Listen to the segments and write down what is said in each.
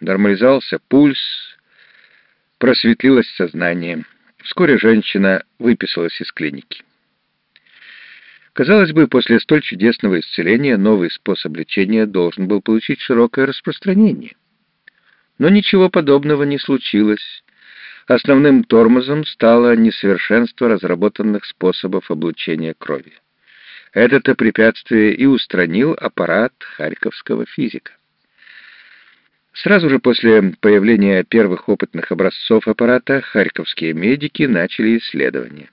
нормализовался пульс, просветлилось сознание. Вскоре женщина выписалась из клиники. Казалось бы, после столь чудесного исцеления новый способ лечения должен был получить широкое распространение. Но ничего подобного не случилось. Основным тормозом стало несовершенство разработанных способов облучения крови. Это-то препятствие и устранил аппарат харьковского физика. Сразу же после появления первых опытных образцов аппарата харьковские медики начали исследования.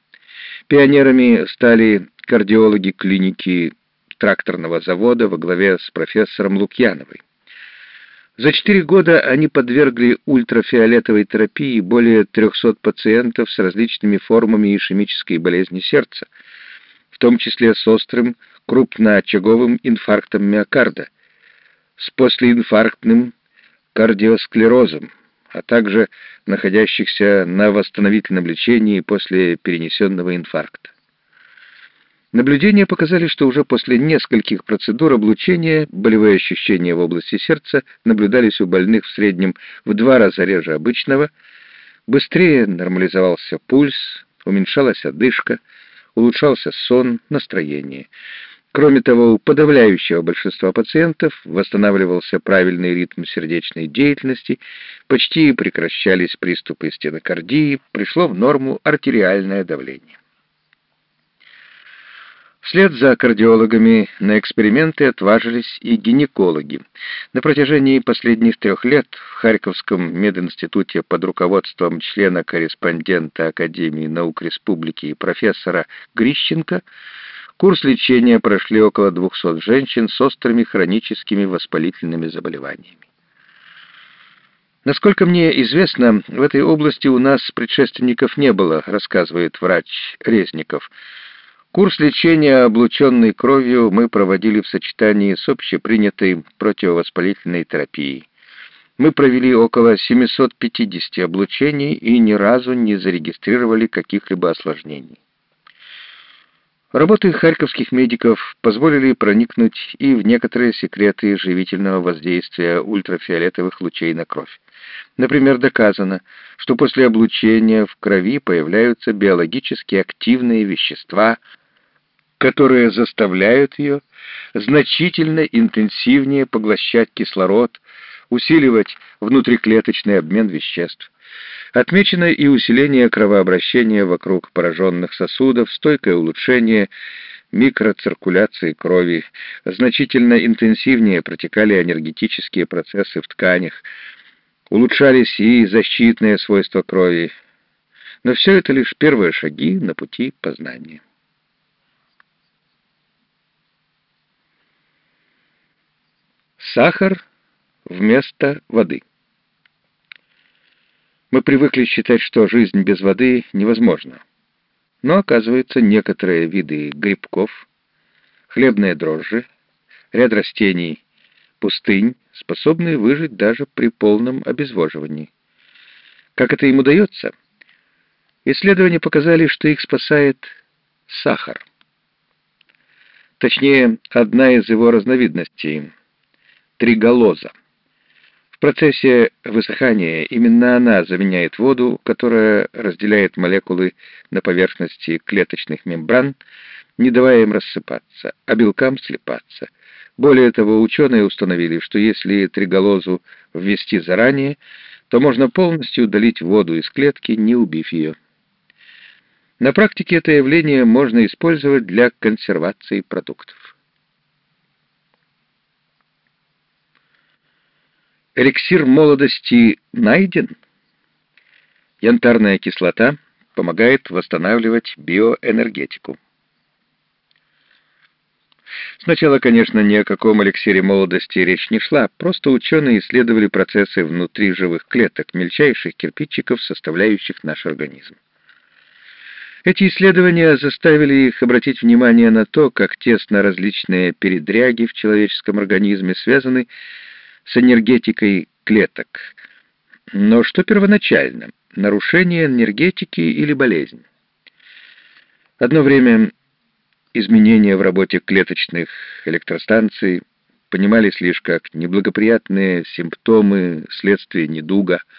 Пионерами стали кардиологи клиники тракторного завода во главе с профессором Лукьяновой. За четыре года они подвергли ультрафиолетовой терапии более 300 пациентов с различными формами ишемической болезни сердца, в том числе с острым крупноочаговым инфарктом миокарда, с послеинфарктным кардиосклерозом, а также находящихся на восстановительном лечении после перенесенного инфаркта. Наблюдения показали, что уже после нескольких процедур облучения болевые ощущения в области сердца наблюдались у больных в среднем в два раза реже обычного, быстрее нормализовался пульс, уменьшалась одышка, улучшался сон, настроение. Кроме того, у подавляющего большинства пациентов восстанавливался правильный ритм сердечной деятельности, почти прекращались приступы стенокардии, пришло в норму артериальное давление. Вслед за кардиологами на эксперименты отважились и гинекологи. На протяжении последних трех лет в Харьковском мединституте под руководством члена-корреспондента Академии наук Республики профессора Грищенко курс лечения прошли около 200 женщин с острыми хроническими воспалительными заболеваниями. Насколько мне известно, в этой области у нас предшественников не было, рассказывает врач Резников. Курс лечения облученной кровью мы проводили в сочетании с общепринятой противовоспалительной терапией. Мы провели около 750 облучений и ни разу не зарегистрировали каких-либо осложнений. Работы харьковских медиков позволили проникнуть и в некоторые секреты живительного воздействия ультрафиолетовых лучей на кровь. Например, доказано, что после облучения в крови появляются биологически активные вещества, которые заставляют ее значительно интенсивнее поглощать кислород, усиливать внутриклеточный обмен веществ. Отмечено и усиление кровообращения вокруг пораженных сосудов, стойкое улучшение микроциркуляции крови, значительно интенсивнее протекали энергетические процессы в тканях, улучшались и защитные свойства крови. Но все это лишь первые шаги на пути познания. Сахар вместо воды. Мы привыкли считать, что жизнь без воды невозможна. Но, оказывается, некоторые виды грибков, хлебные дрожжи, ряд растений, пустынь способны выжить даже при полном обезвоживании. Как это им удается? Исследования показали, что их спасает сахар. Точнее, одна из его разновидностей — триголоза. Процессе высыхания именно она заменяет воду, которая разделяет молекулы на поверхности клеточных мембран, не давая им рассыпаться, а белкам слипаться. Более того, ученые установили, что если триголозу ввести заранее, то можно полностью удалить воду из клетки, не убив ее. На практике это явление можно использовать для консервации продуктов. Эликсир молодости найден? Янтарная кислота помогает восстанавливать биоэнергетику. Сначала, конечно, ни о каком эликсире молодости речь не шла, просто ученые исследовали процессы внутри живых клеток, мельчайших кирпичиков, составляющих наш организм. Эти исследования заставили их обратить внимание на то, как тесно различные передряги в человеческом организме связаны с энергетикой клеток. Но что первоначально? Нарушение энергетики или болезнь? Одно время изменения в работе клеточных электростанций, воспринимались лишь как неблагоприятные симптомы следствия недуга —